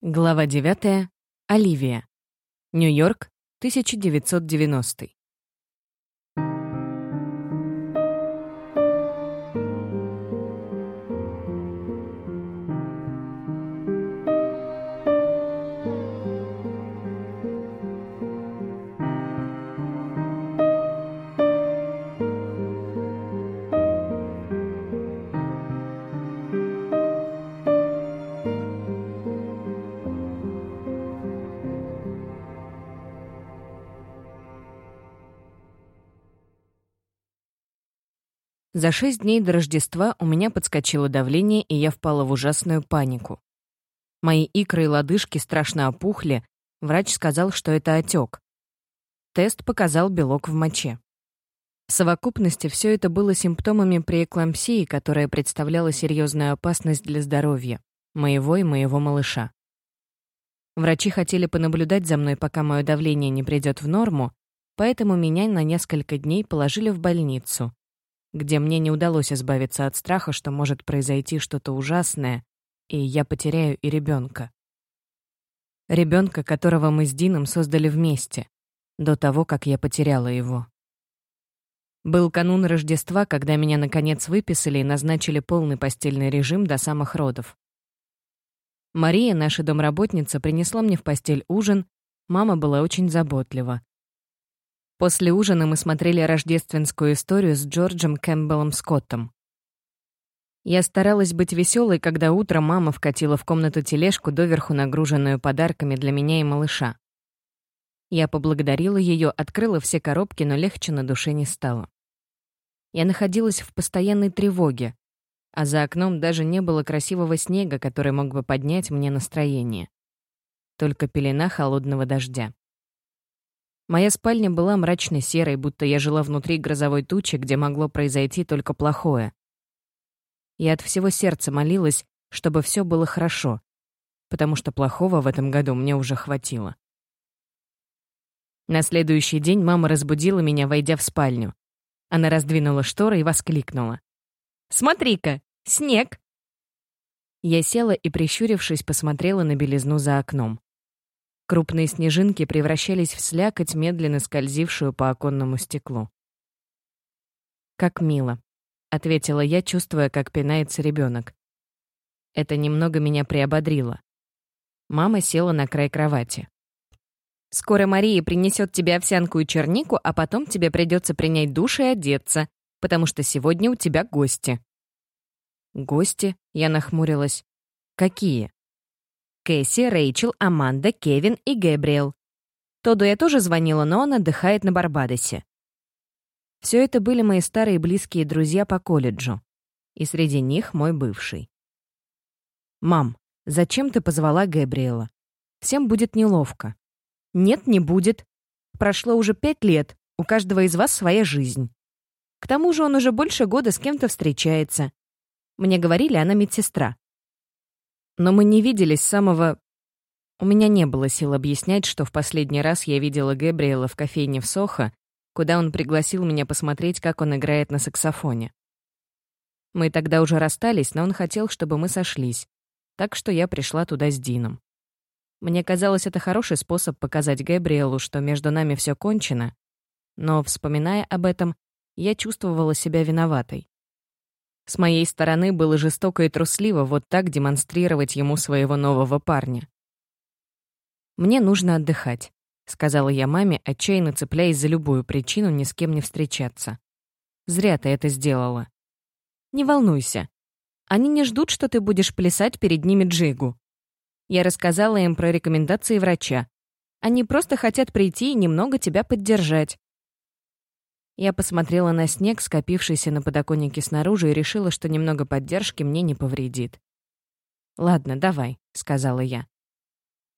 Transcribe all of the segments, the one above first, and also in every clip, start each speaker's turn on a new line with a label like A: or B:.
A: Глава 9. Оливия. Нью-Йорк, 1990. За шесть дней до Рождества у меня подскочило давление, и я впала в ужасную панику. Мои икры и лодыжки страшно опухли, врач сказал, что это отек. Тест показал белок в моче. В совокупности все это было симптомами преэклампсии, которая представляла серьезную опасность для здоровья, моего и моего малыша. Врачи хотели понаблюдать за мной, пока мое давление не придет в норму, поэтому меня на несколько дней положили в больницу, где мне не удалось избавиться от страха, что может произойти что-то ужасное, и я потеряю и ребенка. Ребенка, которого мы с Дином создали вместе, до того, как я потеряла его. Был канун Рождества, когда меня наконец выписали и назначили полный постельный режим до самых родов. Мария, наша домработница, принесла мне в постель ужин, мама была очень заботлива. После ужина мы смотрели рождественскую историю с Джорджем Кэмпбеллом Скоттом. Я старалась быть веселой, когда утром мама вкатила в комнату тележку, доверху нагруженную подарками для меня и малыша. Я поблагодарила ее, открыла все коробки, но легче на душе не стало. Я находилась в постоянной тревоге, а за окном даже не было красивого снега, который мог бы поднять мне настроение. Только пелена холодного дождя. Моя спальня была мрачно серой, будто я жила внутри грозовой тучи, где могло произойти только плохое. Я от всего сердца молилась, чтобы все было хорошо, потому что плохого в этом году мне уже хватило. На следующий день мама разбудила меня, войдя в спальню. Она раздвинула шторы и воскликнула. «Смотри-ка, снег!» Я села и, прищурившись, посмотрела на белизну за окном. Крупные снежинки превращались в слякоть, медленно скользившую по оконному стеклу. «Как мило», — ответила я, чувствуя, как пинается ребенок. Это немного меня приободрило. Мама села на край кровати. «Скоро Мария принесет тебе овсянку и чернику, а потом тебе придется принять душ и одеться, потому что сегодня у тебя гости». «Гости?» — я нахмурилась. «Какие?» Кэсси, Рэйчел, Аманда, Кевин и Гэбриэл. Тоду я тоже звонила, но он отдыхает на Барбадосе. Все это были мои старые близкие друзья по колледжу. И среди них мой бывший. «Мам, зачем ты позвала Гэбриэла? Всем будет неловко». «Нет, не будет. Прошло уже пять лет, у каждого из вас своя жизнь. К тому же он уже больше года с кем-то встречается. Мне говорили, она медсестра. Но мы не виделись с самого... У меня не было сил объяснять, что в последний раз я видела Гэбриэла в кофейне в Сохо, куда он пригласил меня посмотреть, как он играет на саксофоне. Мы тогда уже расстались, но он хотел, чтобы мы сошлись, так что я пришла туда с Дином. Мне казалось, это хороший способ показать Гэбриэлу, что между нами все кончено, но, вспоминая об этом, я чувствовала себя виноватой. С моей стороны было жестоко и трусливо вот так демонстрировать ему своего нового парня. «Мне нужно отдыхать», — сказала я маме, отчаянно цепляясь за любую причину ни с кем не встречаться. «Зря ты это сделала». «Не волнуйся. Они не ждут, что ты будешь плясать перед ними джигу». Я рассказала им про рекомендации врача. Они просто хотят прийти и немного тебя поддержать. Я посмотрела на снег, скопившийся на подоконнике снаружи, и решила, что немного поддержки мне не повредит. «Ладно, давай», — сказала я.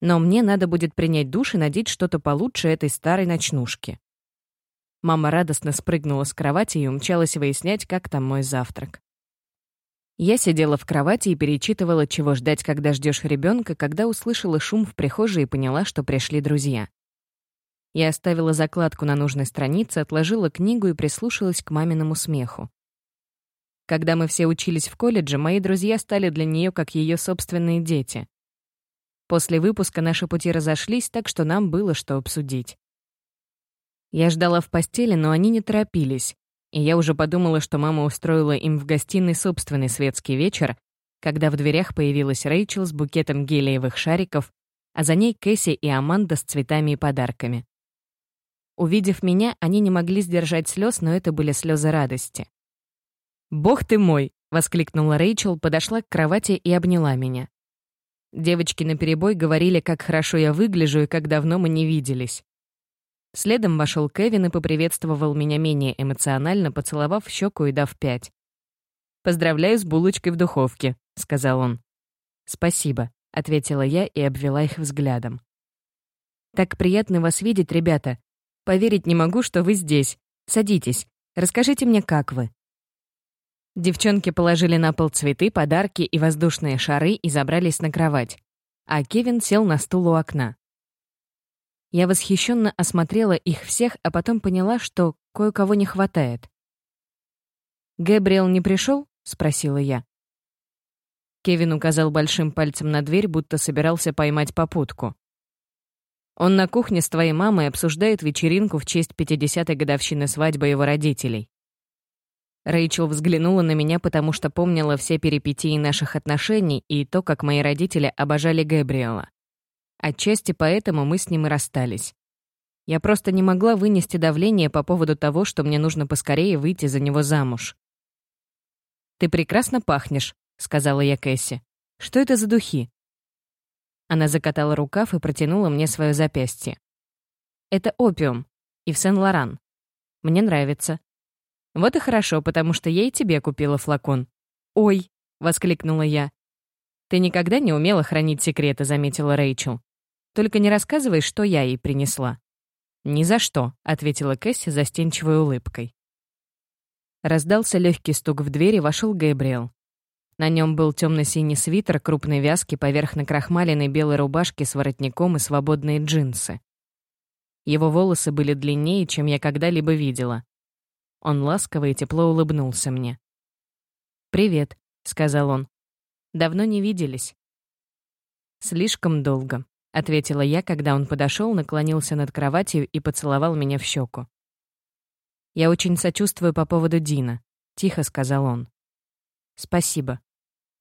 A: «Но мне надо будет принять душ и надеть что-то получше этой старой ночнушки». Мама радостно спрыгнула с кровати и умчалась выяснять, как там мой завтрак. Я сидела в кровати и перечитывала, чего ждать, когда ждешь ребенка, когда услышала шум в прихожей и поняла, что пришли друзья. Я оставила закладку на нужной странице, отложила книгу и прислушалась к маминому смеху. Когда мы все учились в колледже, мои друзья стали для нее как ее собственные дети. После выпуска наши пути разошлись, так что нам было что обсудить. Я ждала в постели, но они не торопились, и я уже подумала, что мама устроила им в гостиной собственный светский вечер, когда в дверях появилась Рэйчел с букетом гелиевых шариков, а за ней Кэсси и Аманда с цветами и подарками. Увидев меня, они не могли сдержать слез, но это были слезы радости. «Бог ты мой!» — воскликнула Рэйчел, подошла к кровати и обняла меня. Девочки наперебой говорили, как хорошо я выгляжу и как давно мы не виделись. Следом вошел Кевин и поприветствовал меня менее эмоционально, поцеловав щеку и дав пять. «Поздравляю с булочкой в духовке», — сказал он. «Спасибо», — ответила я и обвела их взглядом. «Так приятно вас видеть, ребята. Поверить не могу, что вы здесь. Садитесь. Расскажите мне, как вы». Девчонки положили на пол цветы, подарки и воздушные шары и забрались на кровать. А Кевин сел на стул у окна. Я восхищенно осмотрела их всех, а потом поняла, что кое-кого не хватает. «Гэбриэл не пришел? спросила я. Кевин указал большим пальцем на дверь, будто собирался поймать попутку. Он на кухне с твоей мамой обсуждает вечеринку в честь 50-й годовщины свадьбы его родителей. Рэйчел взглянула на меня, потому что помнила все перипетии наших отношений и то, как мои родители обожали Гэбриэла. Отчасти поэтому мы с ним и расстались. Я просто не могла вынести давление по поводу того, что мне нужно поскорее выйти за него замуж. «Ты прекрасно пахнешь», — сказала я Кэсси. «Что это за духи?» Она закатала рукав и протянула мне свое запястье. «Это опиум. И в Сен-Лоран. Мне нравится. Вот и хорошо, потому что я и тебе купила флакон. «Ой!» — воскликнула я. «Ты никогда не умела хранить секреты», — заметила Рэйчел. «Только не рассказывай, что я ей принесла». «Ни за что», — ответила Кэсси застенчивой улыбкой. Раздался легкий стук в дверь и вошел Гэбриэл. На нем был темно-синий свитер крупной вязки поверх накрахмаленной белой рубашки с воротником и свободные джинсы. Его волосы были длиннее, чем я когда-либо видела. Он ласково и тепло улыбнулся мне. «Привет», — сказал он. «Давно не виделись». «Слишком долго», — ответила я, когда он подошел, наклонился над кроватью и поцеловал меня в щеку. «Я очень сочувствую по поводу Дина», — тихо сказал он. «Спасибо.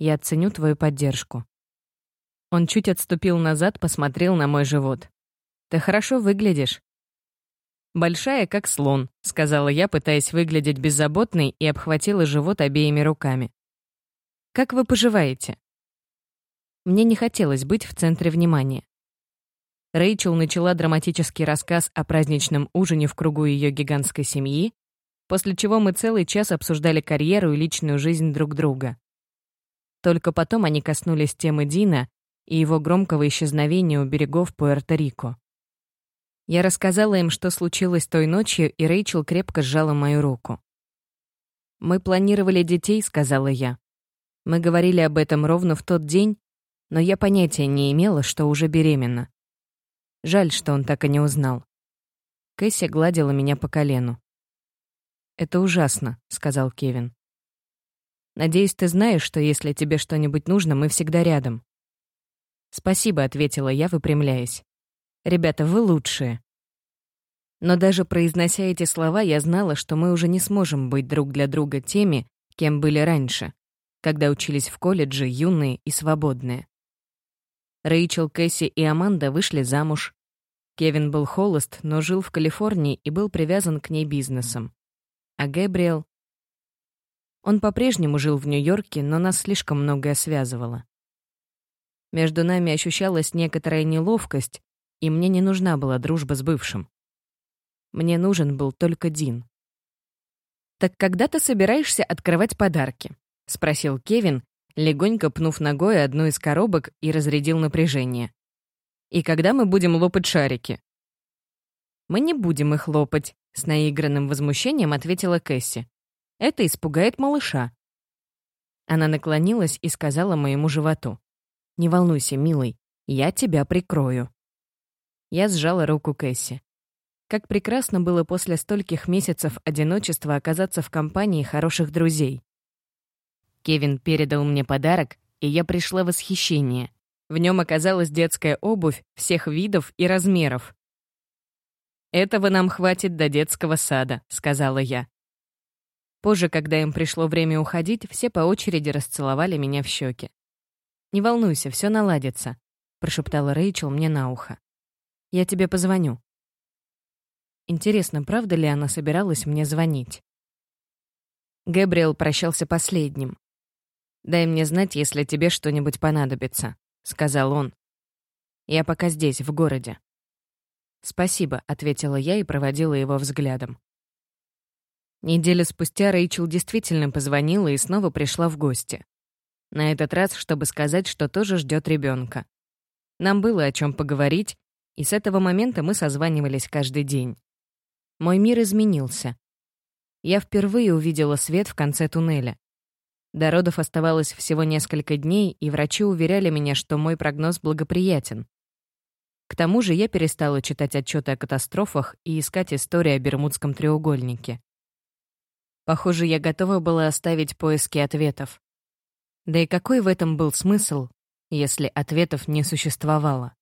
A: Я ценю твою поддержку». Он чуть отступил назад, посмотрел на мой живот. «Ты хорошо выглядишь. «Большая, как слон», — сказала я, пытаясь выглядеть беззаботной и обхватила живот обеими руками. «Как вы поживаете?» Мне не хотелось быть в центре внимания. Рэйчел начала драматический рассказ о праздничном ужине в кругу ее гигантской семьи, после чего мы целый час обсуждали карьеру и личную жизнь друг друга. Только потом они коснулись темы Дина и его громкого исчезновения у берегов Пуэрто-Рико. Я рассказала им, что случилось той ночью, и Рэйчел крепко сжала мою руку. «Мы планировали детей», — сказала я. Мы говорили об этом ровно в тот день, но я понятия не имела, что уже беременна. Жаль, что он так и не узнал. Кэсси гладила меня по колену. «Это ужасно», — сказал Кевин. «Надеюсь, ты знаешь, что если тебе что-нибудь нужно, мы всегда рядом». «Спасибо», — ответила я, выпрямляясь. Ребята, вы лучшие. Но даже произнося эти слова, я знала, что мы уже не сможем быть друг для друга теми, кем были раньше, когда учились в колледже юные и свободные. Рэйчел, Кэсси и Аманда вышли замуж. Кевин был холост, но жил в Калифорнии и был привязан к ней бизнесом. А Гэбриэл... Он по-прежнему жил в Нью-Йорке, но нас слишком многое связывало. Между нами ощущалась некоторая неловкость, и мне не нужна была дружба с бывшим. Мне нужен был только Дин. «Так когда ты собираешься открывать подарки?» — спросил Кевин, легонько пнув ногой одну из коробок и разрядил напряжение. «И когда мы будем лопать шарики?» «Мы не будем их лопать», — с наигранным возмущением ответила Кэсси. «Это испугает малыша». Она наклонилась и сказала моему животу. «Не волнуйся, милый, я тебя прикрою». Я сжала руку Кэсси. Как прекрасно было после стольких месяцев одиночества оказаться в компании хороших друзей. Кевин передал мне подарок, и я пришла в восхищение. В нем оказалась детская обувь всех видов и размеров. «Этого нам хватит до детского сада», — сказала я. Позже, когда им пришло время уходить, все по очереди расцеловали меня в щеки. «Не волнуйся, все наладится», — прошептала Рэйчел мне на ухо. «Я тебе позвоню». Интересно, правда ли она собиралась мне звонить? Гэбриэл прощался последним. «Дай мне знать, если тебе что-нибудь понадобится», — сказал он. «Я пока здесь, в городе». «Спасибо», — ответила я и проводила его взглядом. Неделю спустя Рэйчел действительно позвонила и снова пришла в гости. На этот раз, чтобы сказать, что тоже ждет ребенка. Нам было о чем поговорить, и с этого момента мы созванивались каждый день. Мой мир изменился. Я впервые увидела свет в конце туннеля. До родов оставалось всего несколько дней, и врачи уверяли меня, что мой прогноз благоприятен. К тому же я перестала читать отчеты о катастрофах и искать истории о Бермудском треугольнике. Похоже, я готова была оставить поиски ответов. Да и какой в этом был смысл, если ответов не существовало?